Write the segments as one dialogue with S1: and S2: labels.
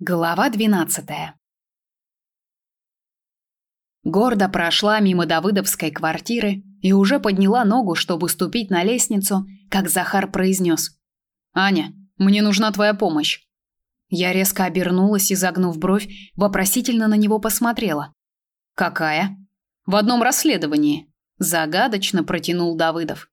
S1: Глава 12. Гордо прошла мимо Давыдовской квартиры и уже подняла ногу, чтобы ступить на лестницу, как Захар произнес: "Аня, мне нужна твоя помощь". Я резко обернулась и загнув бровь, вопросительно на него посмотрела. "Какая?" "В одном расследовании", загадочно протянул Давыдов.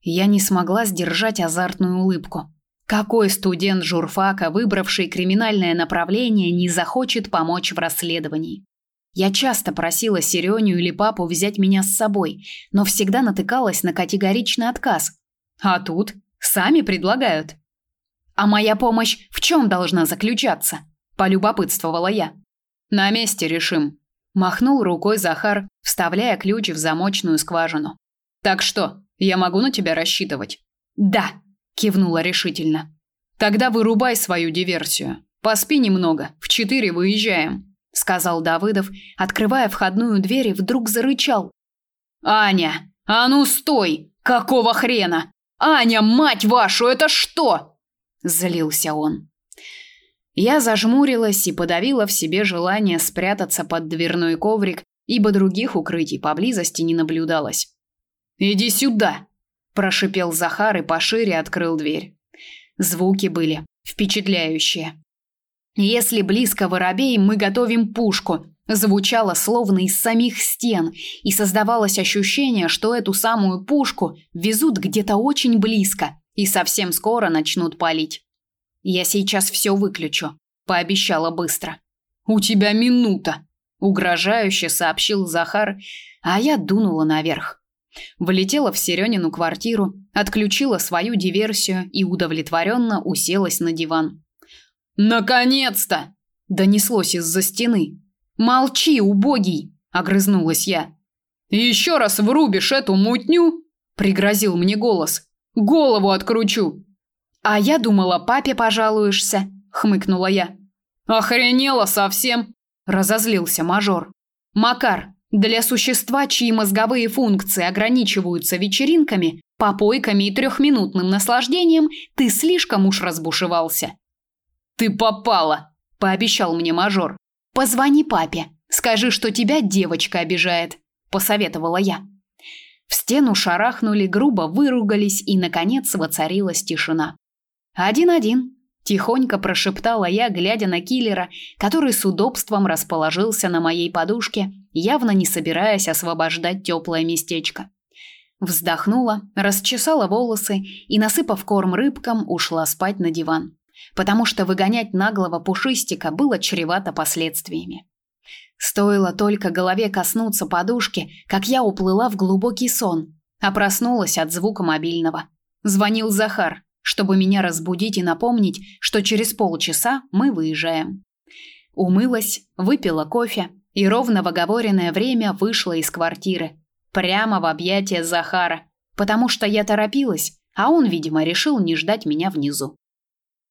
S1: Я не смогла сдержать азартную улыбку. Какой студент журфака, выбравший криминальное направление, не захочет помочь в расследовании? Я часто просила Серёню или папу взять меня с собой, но всегда натыкалась на категоричный отказ. А тут сами предлагают. А моя помощь в чем должна заключаться? полюбопытствовала я. На месте решим, махнул рукой Захар, вставляя ключ в замочную скважину. Так что, я могу на тебя рассчитывать? Да, кивнула решительно. Тогда вырубай свою диверсию. Поспи немного, в четыре выезжаем, сказал Давыдов, открывая входную дверь и вдруг зарычал. Аня, а ну стой! Какого хрена? Аня, мать вашу, это что? злился он. Я зажмурилась и подавила в себе желание спрятаться под дверной коврик, ибо других укрытий поблизости не наблюдалось. Иди сюда, прошипел Захар и пошире открыл дверь. Звуки были впечатляющие. Если близко воробей, мы готовим пушку. Звучало словно из самих стен, и создавалось ощущение, что эту самую пушку везут где-то очень близко и совсем скоро начнут палить. Я сейчас все выключу, пообещала быстро. У тебя минута, угрожающе сообщил Захар, а я дунула наверх. Влетела в Серёнину квартиру, отключила свою диверсию и удовлетворенно уселась на диван. Наконец-то, донеслось из-за стены. Молчи, убогий, огрызнулась я. Еще раз врубишь эту мутню, пригрозил мне голос. Голову откручу. А я думала, папе пожалуешься, хмыкнула я. Охренела совсем, разозлился мажор. Макар, для существа, чьи мозговые функции ограничиваются вечеринками, попойками и трехминутным наслаждением, ты слишком уж разбушевался. Ты попала, пообещал мне мажор. Позвони папе, скажи, что тебя девочка обижает, посоветовала я. В стену шарахнули, грубо выругались, и наконец воцарилась тишина. Один-один, тихонько прошептала я, глядя на киллера, который с удобством расположился на моей подушке, явно не собираясь освобождать теплое местечко. Вздохнула, расчесала волосы и, насыпав корм рыбкам, ушла спать на диван, потому что выгонять наглого пушистика было чревато последствиями. Стоило только голове коснуться подушки, как я уплыла в глубокий сон, а проснулась от звука мобильного. Звонил Захар, чтобы меня разбудить и напомнить, что через полчаса мы выезжаем. Умылась, выпила кофе и ровно в оговоренное время вышла из квартиры, прямо в объятия Захара, потому что я торопилась, а он, видимо, решил не ждать меня внизу.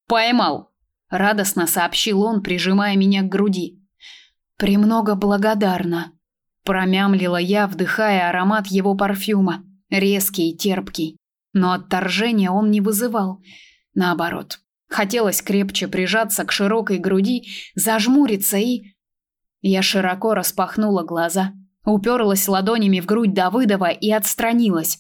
S1: «Поймал!» – радостно сообщил он, прижимая меня к груди. «Премного благодарна», – промямлила я, вдыхая аромат его парфюма, резкий и терпкий. Но отторжения он не вызывал. Наоборот, хотелось крепче прижаться к широкой груди, зажмуриться и... Я широко распахнула глаза, уперлась ладонями в грудь Давыдова и отстранилась.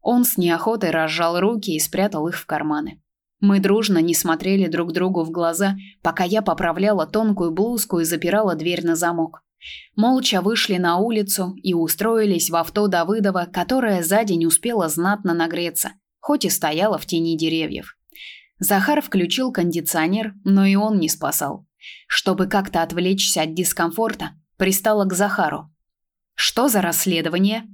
S1: Он с неохотой разжал руки и спрятал их в карманы. Мы дружно не смотрели друг другу в глаза, пока я поправляла тонкую блузку и запирала дверь на замок. Молча вышли на улицу и устроились в авто Давыдова, которое за день успело знатно нагреться, хоть и стояло в тени деревьев. Захар включил кондиционер, но и он не спасал. Чтобы как-то отвлечься от дискомфорта, пристала к Захару. Что за расследование?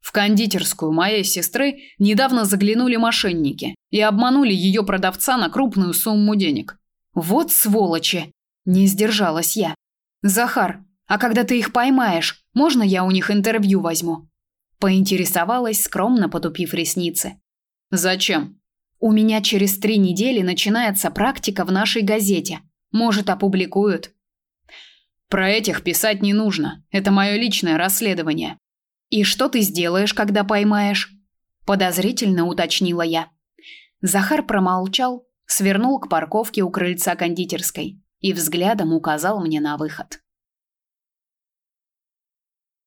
S1: В кондитерскую моей сестры недавно заглянули мошенники и обманули ее продавца на крупную сумму денег. Вот сволочи, не сдержалась я. Захар, а когда ты их поймаешь, можно я у них интервью возьму? Поинтересовалась, скромно потупив ресницы. Зачем? У меня через три недели начинается практика в нашей газете. Может, опубликуют. Про этих писать не нужно. Это мое личное расследование. И что ты сделаешь, когда поймаешь? Подозрительно уточнила я. Захар промолчал, свернул к парковке у крыльца кондитерской. и взглядом указал мне на выход.